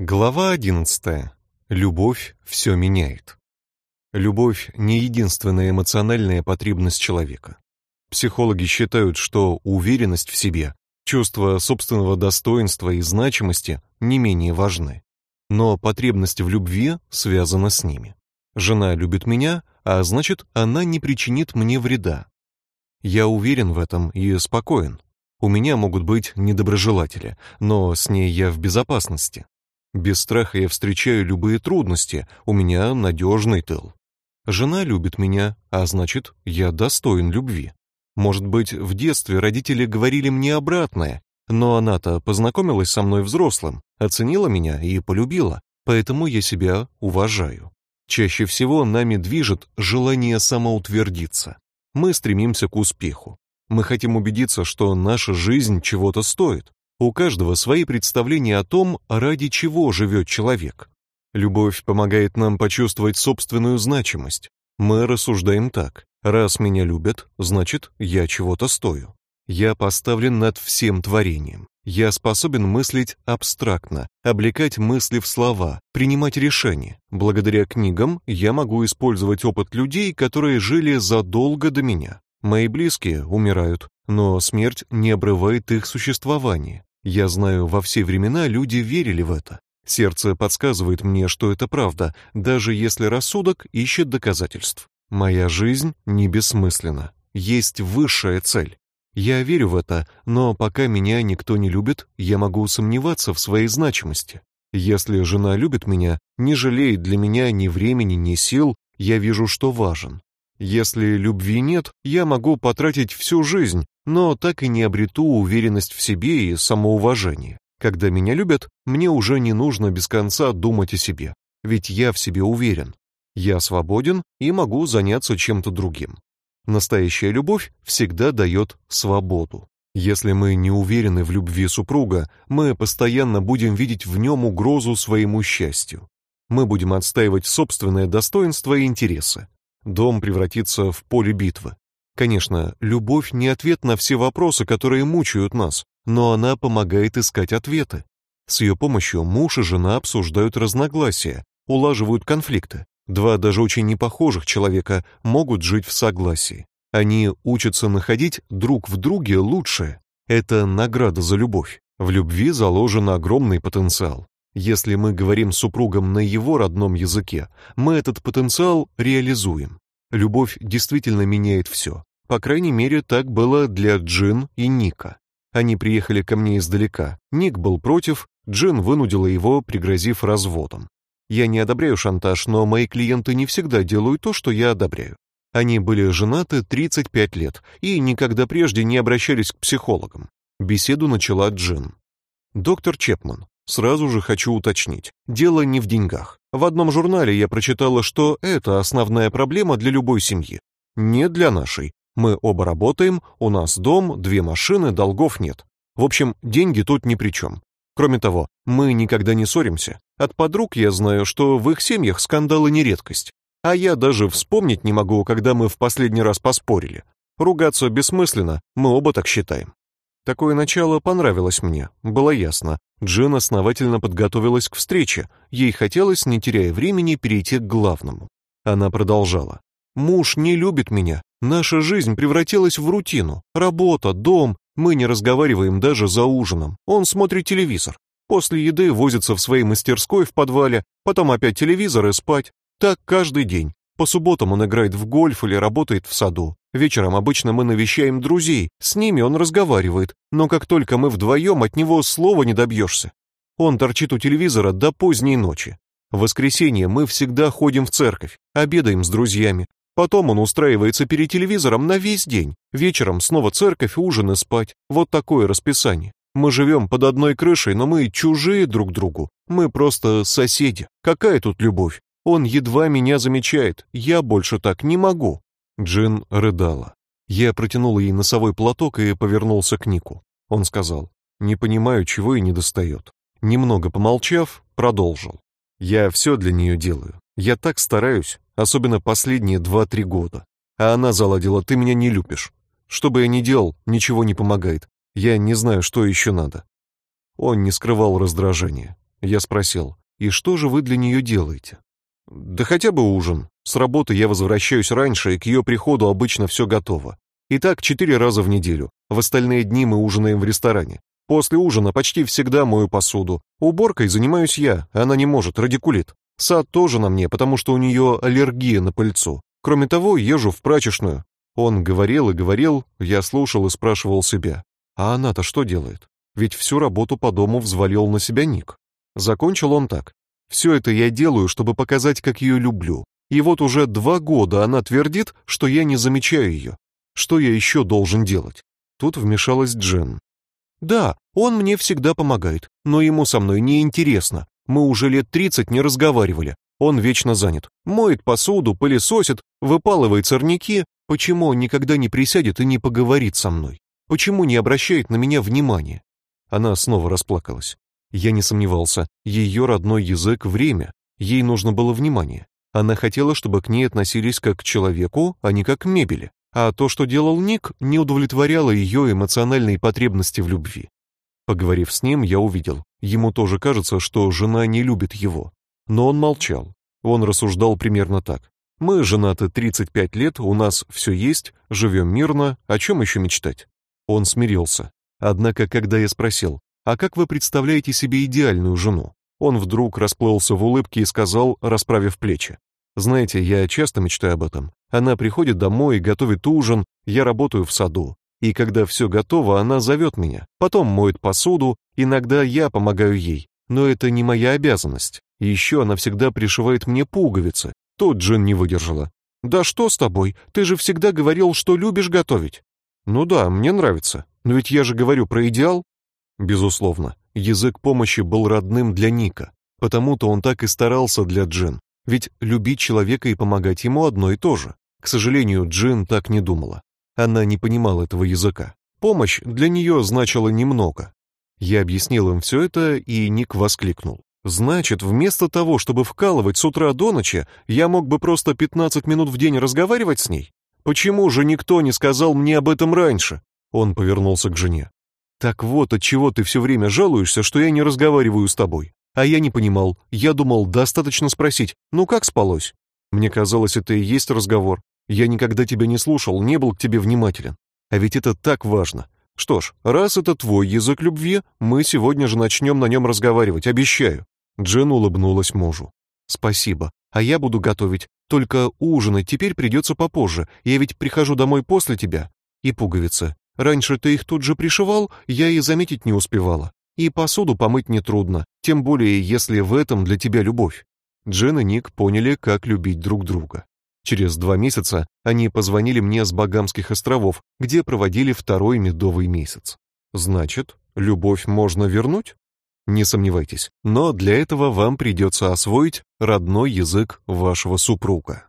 Глава 11. Любовь все меняет. Любовь не единственная эмоциональная потребность человека. Психологи считают, что уверенность в себе, чувство собственного достоинства и значимости не менее важны. Но потребность в любви связана с ними. Жена любит меня, а значит, она не причинит мне вреда. Я уверен в этом и спокоен. У меня могут быть недоброжелатели, но с ней я в безопасности. Без страха я встречаю любые трудности, у меня надежный тыл. Жена любит меня, а значит, я достоин любви. Может быть, в детстве родители говорили мне обратное, но она-то познакомилась со мной взрослым, оценила меня и полюбила, поэтому я себя уважаю. Чаще всего нами движет желание самоутвердиться. Мы стремимся к успеху. Мы хотим убедиться, что наша жизнь чего-то стоит. У каждого свои представления о том, ради чего живет человек. Любовь помогает нам почувствовать собственную значимость. Мы рассуждаем так: раз меня любят, значит, я чего-то стою. Я поставлен над всем творением. Я способен мыслить абстрактно, облекать мысли в слова, принимать решения. Благодаря книгам я могу использовать опыт людей, которые жили задолго до меня. Мои близкие умирают, но смерть не обрывает их существование. Я знаю, во все времена люди верили в это. Сердце подсказывает мне, что это правда, даже если рассудок ищет доказательств. Моя жизнь не бессмысленна. Есть высшая цель. Я верю в это, но пока меня никто не любит, я могу сомневаться в своей значимости. Если жена любит меня, не жалеет для меня ни времени, ни сил, я вижу, что важен. Если любви нет, я могу потратить всю жизнь, но так и не обрету уверенность в себе и самоуважение. Когда меня любят, мне уже не нужно без конца думать о себе, ведь я в себе уверен. Я свободен и могу заняться чем-то другим. Настоящая любовь всегда дает свободу. Если мы не уверены в любви супруга, мы постоянно будем видеть в нем угрозу своему счастью. Мы будем отстаивать собственное достоинство и интересы. Дом превратится в поле битвы. Конечно, любовь не ответ на все вопросы, которые мучают нас, но она помогает искать ответы. С ее помощью муж и жена обсуждают разногласия, улаживают конфликты. Два даже очень непохожих человека могут жить в согласии. Они учатся находить друг в друге лучшее. Это награда за любовь. В любви заложен огромный потенциал. Если мы говорим с супругом на его родном языке, мы этот потенциал реализуем. Любовь действительно меняет все. По крайней мере, так было для Джин и Ника. Они приехали ко мне издалека. Ник был против, Джин вынудила его, пригрозив разводом. Я не одобряю шантаж, но мои клиенты не всегда делают то, что я одобряю. Они были женаты 35 лет и никогда прежде не обращались к психологам. Беседу начала Джин. Доктор Чепман, Сразу же хочу уточнить. Дело не в деньгах. В одном журнале я прочитала, что это основная проблема для любой семьи. Не для нашей. Мы оба работаем, у нас дом, две машины, долгов нет. В общем, деньги тут ни при чем. Кроме того, мы никогда не ссоримся. От подруг я знаю, что в их семьях скандалы не редкость. А я даже вспомнить не могу, когда мы в последний раз поспорили. Ругаться бессмысленно, мы оба так считаем. Такое начало понравилось мне. Было ясно, Джин основательно подготовилась к встрече. Ей хотелось, не теряя времени, перейти к главному. Она продолжала: "Муж не любит меня. Наша жизнь превратилась в рутину. Работа, дом, мы не разговариваем даже за ужином. Он смотрит телевизор. После еды возится в своей мастерской в подвале, потом опять телевизор и спать. Так каждый день. По субботам он играет в гольф или работает в саду. Вечером обычно мы навещаем друзей, с ними он разговаривает, но как только мы вдвоем, от него слова не добьешься. Он торчит у телевизора до поздней ночи. В воскресенье мы всегда ходим в церковь, обедаем с друзьями. Потом он устраивается перед телевизором на весь день. Вечером снова церковь, ужин и спать. Вот такое расписание. Мы живем под одной крышей, но мы чужие друг другу. Мы просто соседи. Какая тут любовь? Он едва меня замечает. Я больше так не могу. Джин рыдала. Я протянул ей носовой платок и повернулся к Нику. Он сказал: "Не понимаю, чего и не достает". Немного помолчав, продолжил: "Я все для нее делаю. Я так стараюсь, особенно последние два-три года. А она заладила: "Ты меня не любишь". Что бы я ни делал, ничего не помогает. Я не знаю, что еще надо. Он не скрывал раздражения. Я спросил, и что же вы для нее делаете? Да хотя бы ужин. С работы я возвращаюсь раньше, и к ее приходу обычно все готово. И так четыре раза в неделю. В остальные дни мы ужинаем в ресторане. После ужина почти всегда мою посуду. Уборкой занимаюсь я, она не может, радикулит. Сад тоже на мне, потому что у нее аллергия на пыльцу. Кроме того, езжу в прачечную. Он говорил и говорил, я слушал и спрашивал себя. А она-то что делает? Ведь всю работу по дому взвалил на себя Ник. Закончил он так. Все это я делаю, чтобы показать, как ее люблю. И вот уже два года она твердит, что я не замечаю ее. Что я еще должен делать? Тут вмешалась Джен. Да, он мне всегда помогает, но ему со мной не интересно. Мы уже лет тридцать не разговаривали. Он вечно занят. Моет посуду, пылесосит, выпалывает сорняки. Почему он никогда не присядет и не поговорит со мной? Почему не обращает на меня внимания? Она снова расплакалась. Я не сомневался. Ее родной язык время. Ей нужно было внимание. Она хотела, чтобы к ней относились как к человеку, а не как к мебели а то, что делал Ник, не удовлетворяло ее эмоциональные потребности в любви. Поговорив с ним, я увидел, ему тоже кажется, что жена не любит его. Но он молчал. Он рассуждал примерно так: мы женаты 35 лет, у нас все есть, живем мирно, о чем еще мечтать? Он смирился. Однако, когда я спросил: "А как вы представляете себе идеальную жену?" Он вдруг расплылся в улыбке и сказал, расправив плечи: "Знаете, я часто мечтаю об этом. Она приходит домой готовит ужин, я работаю в саду. И когда все готово, она зовет меня. Потом моет посуду, иногда я помогаю ей. Но это не моя обязанность. Еще она всегда пришивает мне пуговицы. Тут Джин не выдержала. «Да что с тобой? Ты же всегда говорил, что любишь готовить». «Ну да, мне нравится. Но ведь я же говорю про идеал». Безусловно, язык помощи был родным для Ника. Потому-то он так и старался для Джин. Ведь любить человека и помогать ему одно и то же. К сожалению, Джин так не думала. Она не понимала этого языка. Помощь для нее значила немного. Я объяснил им все это, и Ник воскликнул: "Значит, вместо того, чтобы вкалывать с утра до ночи, я мог бы просто 15 минут в день разговаривать с ней? Почему же никто не сказал мне об этом раньше?" Он повернулся к жене. Так вот, от чего ты все время жалуешься, что я не разговариваю с тобой. А я не понимал. Я думал, достаточно спросить: "Ну как спалось?" Мне казалось, это и есть разговор. Я никогда тебя не слушал, не был к тебе внимателен. А ведь это так важно. Что ж, раз это твой язык любви, мы сегодня же начнем на нем разговаривать, обещаю. Джен улыбнулась мужу. Спасибо. А я буду готовить. Только ужинать теперь придется попозже. Я ведь прихожу домой после тебя. И пуговицы. Раньше ты их тут же пришивал, я и заметить не успевала. И посуду помыть не трудно, тем более если в этом для тебя любовь. Джен и Ник поняли, как любить друг друга. Через два месяца они позвонили мне с Багамских островов, где проводили второй медовый месяц. Значит, любовь можно вернуть? Не сомневайтесь, но для этого вам придется освоить родной язык вашего супруга.